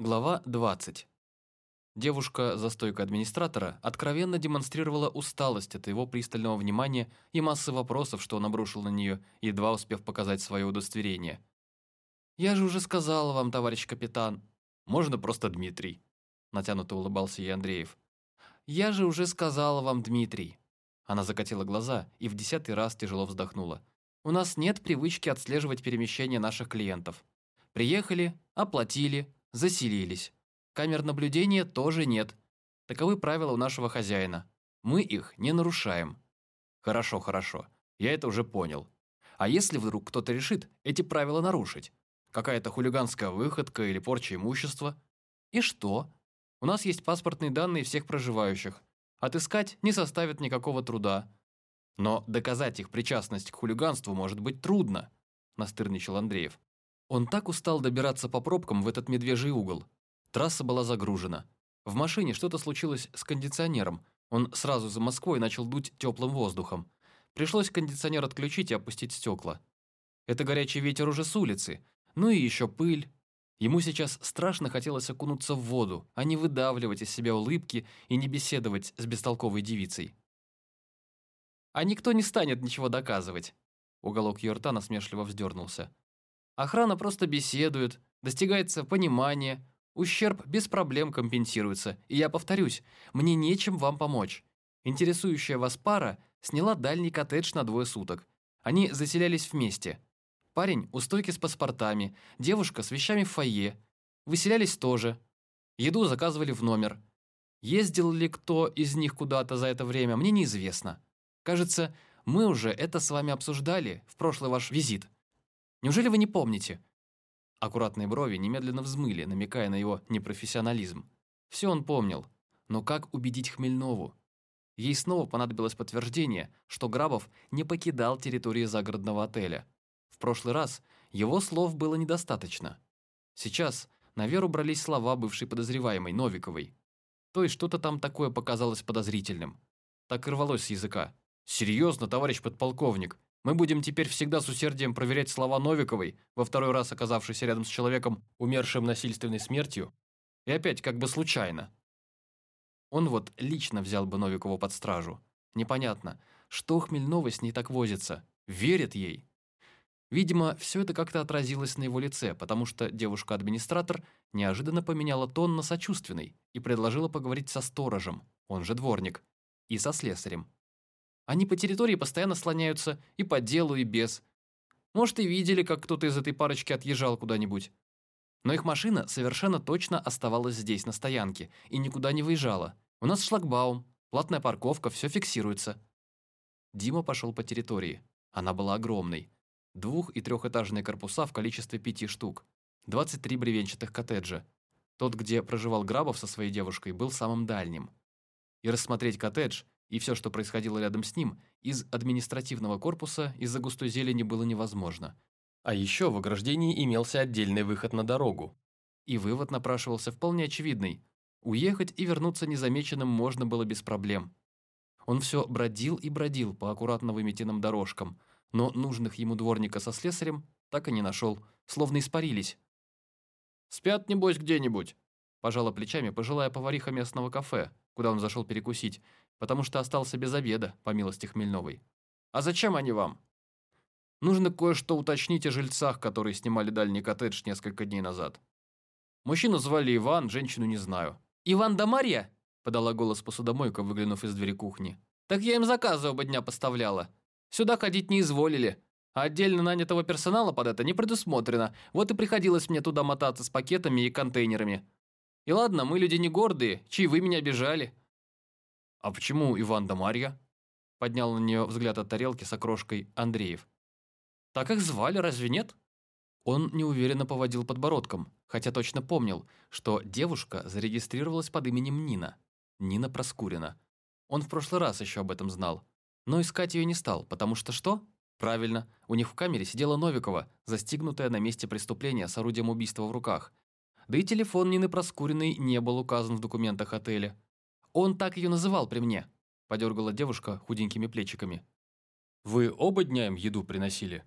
Глава 20. Девушка за стойкой администратора откровенно демонстрировала усталость от его пристального внимания и массы вопросов, что он обрушил на нее, едва успев показать свое удостоверение. «Я же уже сказала вам, товарищ капитан». «Можно просто Дмитрий», – натянуто улыбался ей Андреев. «Я же уже сказала вам, Дмитрий». Она закатила глаза и в десятый раз тяжело вздохнула. «У нас нет привычки отслеживать перемещение наших клиентов. Приехали, оплатили, заселились. Камер наблюдения тоже нет. Таковы правила у нашего хозяина. Мы их не нарушаем. Хорошо, хорошо. Я это уже понял. А если вдруг кто-то решит эти правила нарушить? Какая-то хулиганская выходка или порча имущества? И что? У нас есть паспортные данные всех проживающих. Отыскать не составит никакого труда. Но доказать их причастность к хулиганству может быть трудно, настырничал Андреев. Он так устал добираться по пробкам в этот медвежий угол. Трасса была загружена. В машине что-то случилось с кондиционером. Он сразу за Москвой начал дуть теплым воздухом. Пришлось кондиционер отключить и опустить стекла. Это горячий ветер уже с улицы. Ну и еще пыль. Ему сейчас страшно хотелось окунуться в воду, а не выдавливать из себя улыбки и не беседовать с бестолковой девицей. «А никто не станет ничего доказывать», Уголок ее рта насмешливо вздернулся. Охрана просто беседует, достигается понимание, ущерб без проблем компенсируется. И я повторюсь, мне нечем вам помочь. Интересующая вас пара сняла дальний коттедж на двое суток. Они заселялись вместе. Парень у стойки с паспортами, девушка с вещами в фойе. Выселялись тоже. Еду заказывали в номер. Ездил ли кто из них куда-то за это время, мне неизвестно. Кажется, мы уже это с вами обсуждали в прошлый ваш визит. Неужели вы не помните?» Аккуратные брови немедленно взмыли, намекая на его непрофессионализм. Все он помнил. Но как убедить Хмельнову? Ей снова понадобилось подтверждение, что Грабов не покидал территории загородного отеля. В прошлый раз его слов было недостаточно. Сейчас на веру брались слова бывшей подозреваемой, Новиковой. То есть что-то там такое показалось подозрительным. Так и рвалось с языка. «Серьезно, товарищ подполковник, мы будем теперь всегда с усердием проверять слова Новиковой, во второй раз оказавшейся рядом с человеком, умершим насильственной смертью, и опять как бы случайно. Он вот лично взял бы Новикову под стражу. Непонятно, что Хмельнова с ней так возится, верит ей. Видимо, все это как-то отразилось на его лице, потому что девушка-администратор неожиданно поменяла тон на сочувственный и предложила поговорить со сторожем, он же дворник, и со слесарем. Они по территории постоянно слоняются и по делу, и без. Может, и видели, как кто-то из этой парочки отъезжал куда-нибудь. Но их машина совершенно точно оставалась здесь, на стоянке, и никуда не выезжала. У нас шлагбаум, платная парковка, все фиксируется. Дима пошел по территории. Она была огромной. Двух- и трехэтажные корпуса в количестве пяти штук. 23 бревенчатых коттеджа. Тот, где проживал Грабов со своей девушкой, был самым дальним. И рассмотреть коттедж – и все, что происходило рядом с ним, из административного корпуса из-за густой зелени было невозможно. А еще в ограждении имелся отдельный выход на дорогу. И вывод напрашивался вполне очевидный. Уехать и вернуться незамеченным можно было без проблем. Он все бродил и бродил по аккуратно выметенным дорожкам, но нужных ему дворника со слесарем так и не нашел, словно испарились. «Спят, небось, где-нибудь?» Пожала плечами пожилая повариха местного кафе, куда он зашел перекусить, потому что остался без обеда, по милости Хмельновой. «А зачем они вам?» «Нужно кое-что уточнить о жильцах, которые снимали дальний коттедж несколько дней назад. Мужчину звали Иван, женщину не знаю». «Иван да Марья?» – подала голос посудомойка, выглянув из двери кухни. «Так я им заказы оба дня поставляла. Сюда ходить не изволили, а отдельно нанятого персонала под это не предусмотрено, вот и приходилось мне туда мотаться с пакетами и контейнерами. И ладно, мы люди не гордые, чьи вы меня обижали». «А почему Иван да Марья?» Поднял на нее взгляд от тарелки с окрошкой Андреев. «Так их звали, разве нет?» Он неуверенно поводил подбородком, хотя точно помнил, что девушка зарегистрировалась под именем Нина. Нина Проскурина. Он в прошлый раз еще об этом знал. Но искать ее не стал, потому что что? Правильно, у них в камере сидела Новикова, застигнутая на месте преступления с орудием убийства в руках. Да и телефон Нины Проскуриной не был указан в документах отеля. Он так ее называл при мне», – подергала девушка худенькими плечиками. «Вы оба дня им еду приносили?»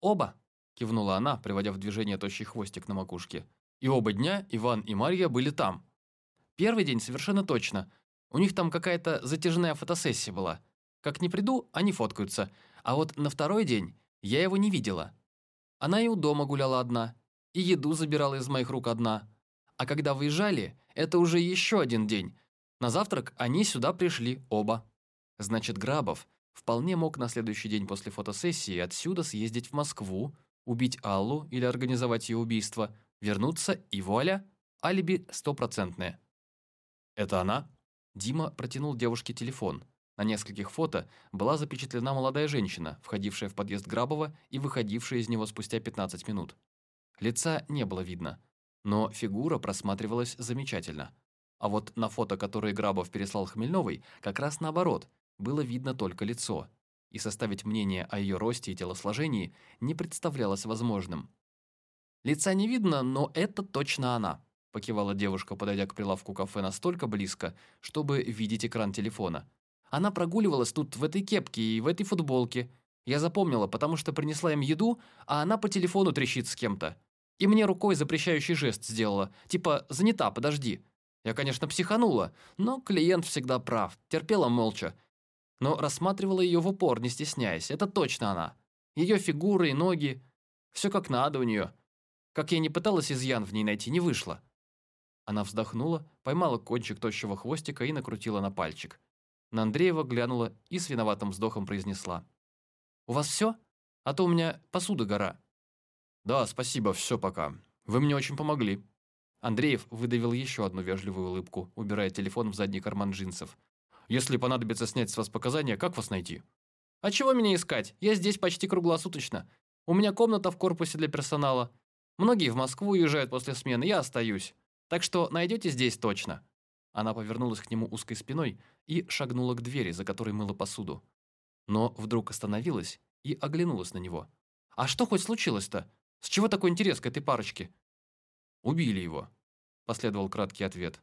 «Оба», – кивнула она, приводя в движение тощий хвостик на макушке. И оба дня Иван и Марья были там. Первый день совершенно точно. У них там какая-то затяжная фотосессия была. Как не приду, они фоткаются. А вот на второй день я его не видела. Она и у дома гуляла одна, и еду забирала из моих рук одна. А когда выезжали, это уже еще один день. На завтрак они сюда пришли оба. Значит, Грабов вполне мог на следующий день после фотосессии отсюда съездить в Москву, убить Аллу или организовать ее убийство, вернуться и вуаля, алиби стопроцентное. «Это она?» Дима протянул девушке телефон. На нескольких фото была запечатлена молодая женщина, входившая в подъезд Грабова и выходившая из него спустя 15 минут. Лица не было видно, но фигура просматривалась замечательно. А вот на фото, которое Грабов переслал Хмельновой, как раз наоборот, было видно только лицо, и составить мнение о ее росте и телосложении не представлялось возможным. «Лица не видно, но это точно она», – покивала девушка, подойдя к прилавку кафе настолько близко, чтобы видеть экран телефона. «Она прогуливалась тут в этой кепке и в этой футболке. Я запомнила, потому что принесла им еду, а она по телефону трещит с кем-то. И мне рукой запрещающий жест сделала, типа «занята, подожди». Я, конечно, психанула, но клиент всегда прав, терпела молча. Но рассматривала ее в упор, не стесняясь, это точно она. Ее фигура и ноги, все как надо у нее. Как я не пыталась изъян в ней найти, не вышло. Она вздохнула, поймала кончик тощего хвостика и накрутила на пальчик. На Андреева глянула и с виноватым вздохом произнесла. «У вас все? А то у меня посуда гора». «Да, спасибо, все пока. Вы мне очень помогли». Андреев выдавил еще одну вежливую улыбку, убирая телефон в задний карман джинсов. «Если понадобится снять с вас показания, как вас найти?» «А чего меня искать? Я здесь почти круглосуточно. У меня комната в корпусе для персонала. Многие в Москву уезжают после смены, я остаюсь. Так что найдете здесь точно». Она повернулась к нему узкой спиной и шагнула к двери, за которой мыла посуду. Но вдруг остановилась и оглянулась на него. «А что хоть случилось-то? С чего такой интерес к этой парочке?» «Убили его», – последовал краткий ответ.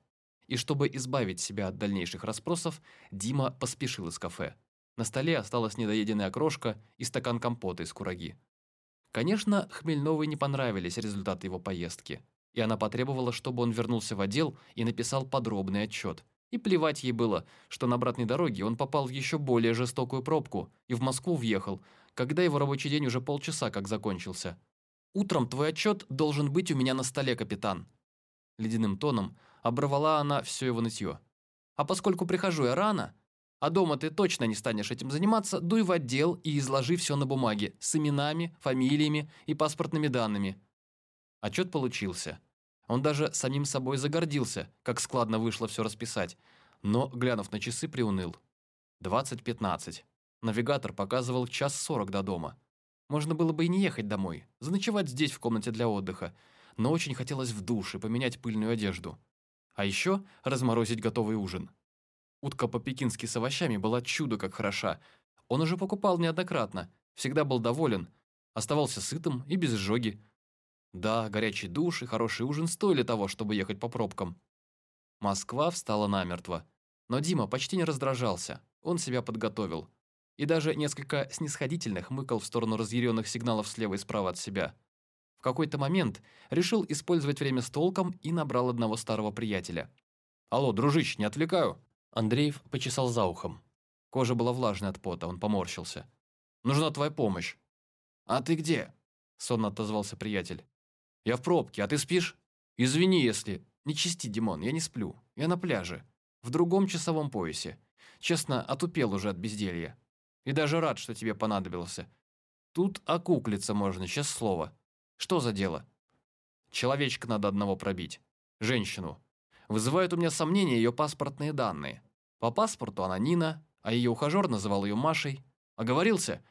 И чтобы избавить себя от дальнейших расспросов, Дима поспешил из кафе. На столе осталась недоеденная крошка и стакан компота из кураги. Конечно, Хмельновой не понравились результаты его поездки, и она потребовала, чтобы он вернулся в отдел и написал подробный отчет. И плевать ей было, что на обратной дороге он попал в еще более жестокую пробку и в Москву въехал, когда его рабочий день уже полчаса как закончился. «Утром твой отчет должен быть у меня на столе, капитан». Ледяным тоном оборвала она все его нытье. «А поскольку прихожу я рано, а дома ты точно не станешь этим заниматься, дуй в отдел и изложи все на бумаге с именами, фамилиями и паспортными данными». Отчет получился. Он даже самим собой загордился, как складно вышло все расписать, но, глянув на часы, приуныл. 20.15. Навигатор показывал час сорок до дома. Можно было бы и не ехать домой, заночевать здесь в комнате для отдыха, но очень хотелось в душ и поменять пыльную одежду. А еще разморозить готовый ужин. Утка по-пекински с овощами была чудо как хороша. Он уже покупал неоднократно, всегда был доволен, оставался сытым и без изжоги. Да, горячий душ и хороший ужин стоили того, чтобы ехать по пробкам. Москва встала намертво. Но Дима почти не раздражался, он себя подготовил и даже несколько снисходительных мыкал в сторону разъяренных сигналов слева и справа от себя. В какой-то момент решил использовать время с толком и набрал одного старого приятеля. «Алло, дружище, не отвлекаю?» Андреев почесал за ухом. Кожа была влажной от пота, он поморщился. «Нужна твоя помощь». «А ты где?» – сонно отозвался приятель. «Я в пробке, а ты спишь?» «Извини, если...» «Не чисти, Димон, я не сплю. Я на пляже. В другом часовом поясе. Честно, отупел уже от безделья. И даже рад, что тебе понадобился. Тут окуклиться можно, сейчас слово. Что за дело? Человечка надо одного пробить. Женщину. Вызывают у меня сомнения ее паспортные данные. По паспорту она Нина, а ее ухажер называл ее Машей. Оговорился?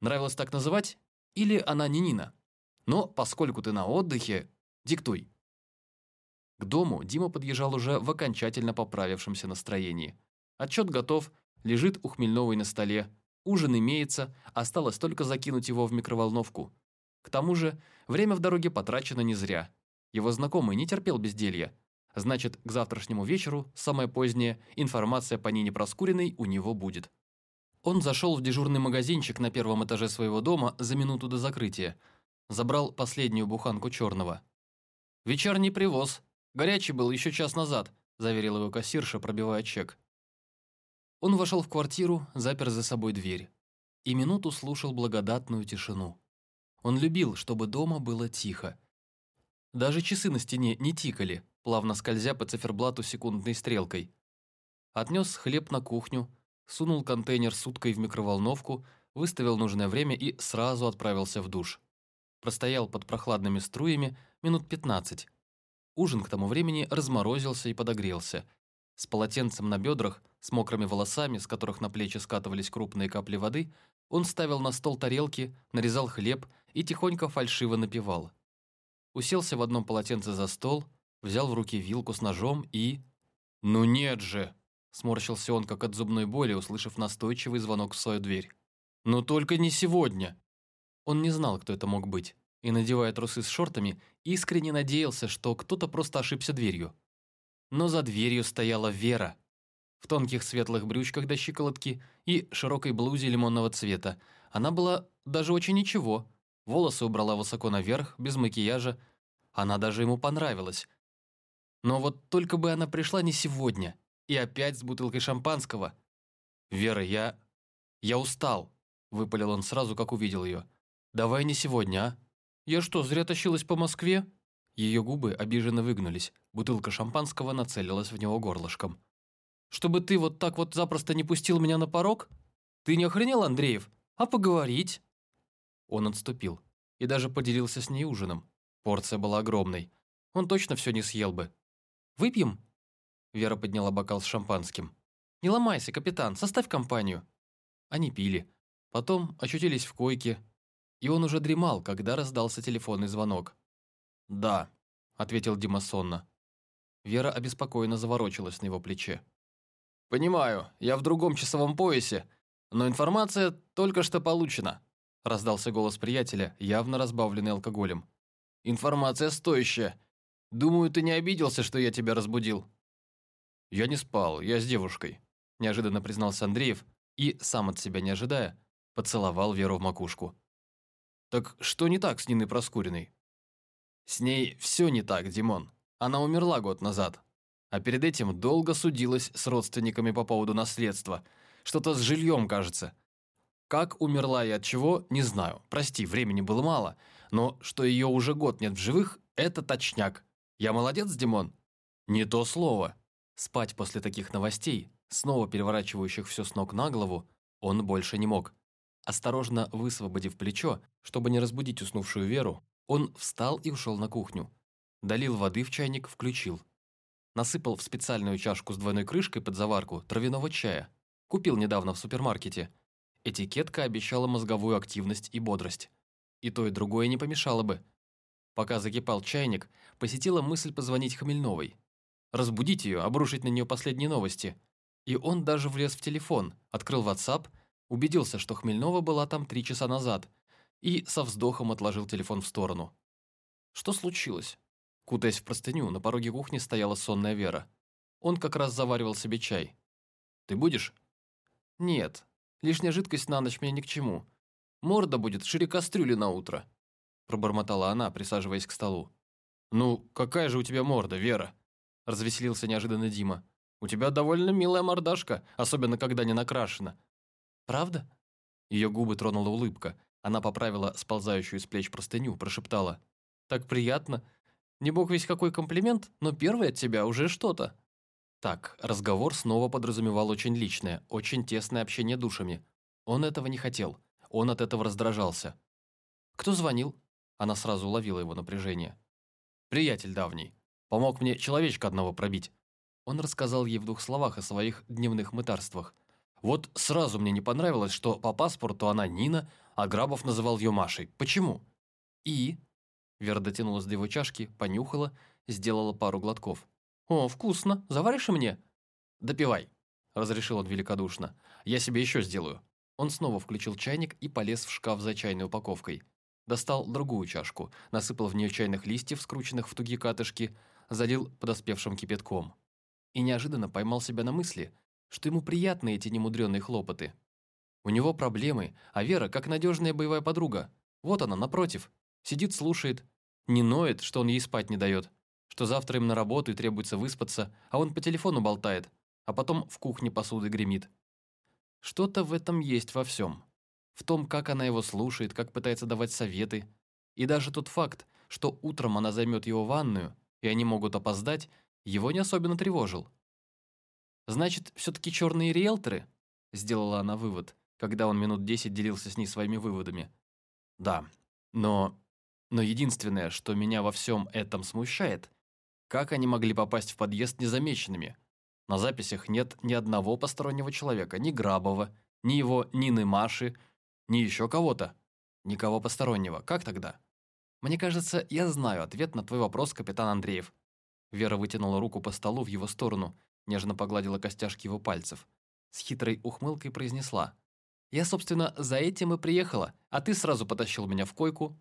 Нравилось так называть? Или она не Нина? Но поскольку ты на отдыхе, диктуй. К дому Дима подъезжал уже в окончательно поправившемся настроении. Отчет готов, лежит у Хмельновой на столе, Ужин имеется, осталось только закинуть его в микроволновку. К тому же, время в дороге потрачено не зря. Его знакомый не терпел безделья. Значит, к завтрашнему вечеру, самое позднее, информация по Нине Проскуриной у него будет. Он зашел в дежурный магазинчик на первом этаже своего дома за минуту до закрытия. Забрал последнюю буханку черного. «Вечерний привоз. Горячий был еще час назад», – заверил его кассирша, пробивая чек. Он вошел в квартиру, запер за собой дверь. И минуту слушал благодатную тишину. Он любил, чтобы дома было тихо. Даже часы на стене не тикали, плавно скользя по циферблату секундной стрелкой. Отнес хлеб на кухню, сунул контейнер с уткой в микроволновку, выставил нужное время и сразу отправился в душ. Простоял под прохладными струями минут 15. Ужин к тому времени разморозился и подогрелся. С полотенцем на бедрах, с мокрыми волосами, с которых на плечи скатывались крупные капли воды, он ставил на стол тарелки, нарезал хлеб и тихонько фальшиво напевал. Уселся в одном полотенце за стол, взял в руки вилку с ножом и... «Ну нет же!» Сморщился он, как от зубной боли, услышав настойчивый звонок в свою дверь. «Но только не сегодня!» Он не знал, кто это мог быть, и, надевая трусы с шортами, искренне надеялся, что кто-то просто ошибся дверью. Но за дверью стояла Вера. В тонких светлых брючках до щиколотки и широкой блузе лимонного цвета. Она была даже очень ничего. Волосы убрала высоко наверх, без макияжа. Она даже ему понравилась. Но вот только бы она пришла не сегодня – и опять с бутылкой шампанского. «Вера, я... я устал», — выпалил он сразу, как увидел ее. «Давай не сегодня, а? Я что, зря тащилась по Москве?» Ее губы обиженно выгнулись, бутылка шампанского нацелилась в него горлышком. «Чтобы ты вот так вот запросто не пустил меня на порог? Ты не охренел, Андреев? А поговорить?» Он отступил и даже поделился с ней ужином. Порция была огромной. Он точно все не съел бы. «Выпьем?» Вера подняла бокал с шампанским. «Не ломайся, капитан, составь компанию». Они пили. Потом очутились в койке. И он уже дремал, когда раздался телефонный звонок. «Да», — ответил Дима сонно. Вера обеспокоенно заворочилась на его плече. «Понимаю, я в другом часовом поясе, но информация только что получена», раздался голос приятеля, явно разбавленный алкоголем. «Информация стоящая. Думаю, ты не обиделся, что я тебя разбудил?» «Я не спал, я с девушкой», – неожиданно признался Андреев и, сам от себя не ожидая, поцеловал Веру в макушку. «Так что не так с Ниной Проскуриной?» «С ней все не так, Димон. Она умерла год назад. А перед этим долго судилась с родственниками по поводу наследства. Что-то с жильем, кажется. Как умерла и от чего, не знаю. Прости, времени было мало. Но что ее уже год нет в живых, это точняк. Я молодец, Димон?» «Не то слово», Спать после таких новостей, снова переворачивающих все с ног на голову, он больше не мог. Осторожно высвободив плечо, чтобы не разбудить уснувшую Веру, он встал и ушел на кухню. Долил воды в чайник, включил. Насыпал в специальную чашку с двойной крышкой под заварку травяного чая. Купил недавно в супермаркете. Этикетка обещала мозговую активность и бодрость. И то, и другое не помешало бы. Пока закипал чайник, посетила мысль позвонить Хмельновой разбудить ее, обрушить на нее последние новости. И он даже влез в телефон, открыл WhatsApp, убедился, что Хмельнова была там три часа назад, и со вздохом отложил телефон в сторону. Что случилось? Кутаясь в простыню, на пороге кухни стояла сонная Вера. Он как раз заваривал себе чай. «Ты будешь?» «Нет. Лишняя жидкость на ночь мне ни к чему. Морда будет шире кастрюли на утро», пробормотала она, присаживаясь к столу. «Ну, какая же у тебя морда, Вера?» – развеселился неожиданно Дима. «У тебя довольно милая мордашка, особенно когда не накрашена». «Правда?» Ее губы тронула улыбка. Она поправила сползающую с плеч простыню, прошептала. «Так приятно. Не бог весь какой комплимент, но первый от тебя уже что-то». Так, разговор снова подразумевал очень личное, очень тесное общение душами. Он этого не хотел. Он от этого раздражался. «Кто звонил?» Она сразу уловила его напряжение. «Приятель давний. Помог мне человечка одного пробить». Он рассказал ей в двух словах о своих дневных мытарствах. Вот сразу мне не понравилось, что по паспорту она Нина, а Грабов называл ее Машей. Почему? И... Вера дотянулась до его чашки, понюхала, сделала пару глотков. «О, вкусно! Заваришь мне?» «Допивай», — разрешил он великодушно. «Я себе еще сделаю». Он снова включил чайник и полез в шкаф за чайной упаковкой. Достал другую чашку, насыпал в нее чайных листьев, скрученных в тугие катышки, залил подоспевшим кипятком. И неожиданно поймал себя на мысли, что ему приятны эти немудренные хлопоты. У него проблемы, а Вера как надежная боевая подруга. Вот она, напротив. Сидит, слушает. Не ноет, что он ей спать не дает, что завтра им на работу и требуется выспаться, а он по телефону болтает, а потом в кухне посуды гремит. Что-то в этом есть во всем. В том, как она его слушает, как пытается давать советы. И даже тот факт, что утром она займет его ванную, и они могут опоздать, его не особенно тревожил. «Значит, все-таки черные риэлторы?» – сделала она вывод, когда он минут десять делился с ней своими выводами. «Да, но... но единственное, что меня во всем этом смущает, как они могли попасть в подъезд незамеченными? На записях нет ни одного постороннего человека, ни Грабова, ни его Нины Маши, ни еще кого-то. Никого постороннего. Как тогда? Мне кажется, я знаю ответ на твой вопрос, капитан Андреев. Вера вытянула руку по столу в его сторону, нежно погладила костяшки его пальцев. С хитрой ухмылкой произнесла. «Я, собственно, за этим и приехала, а ты сразу потащил меня в койку,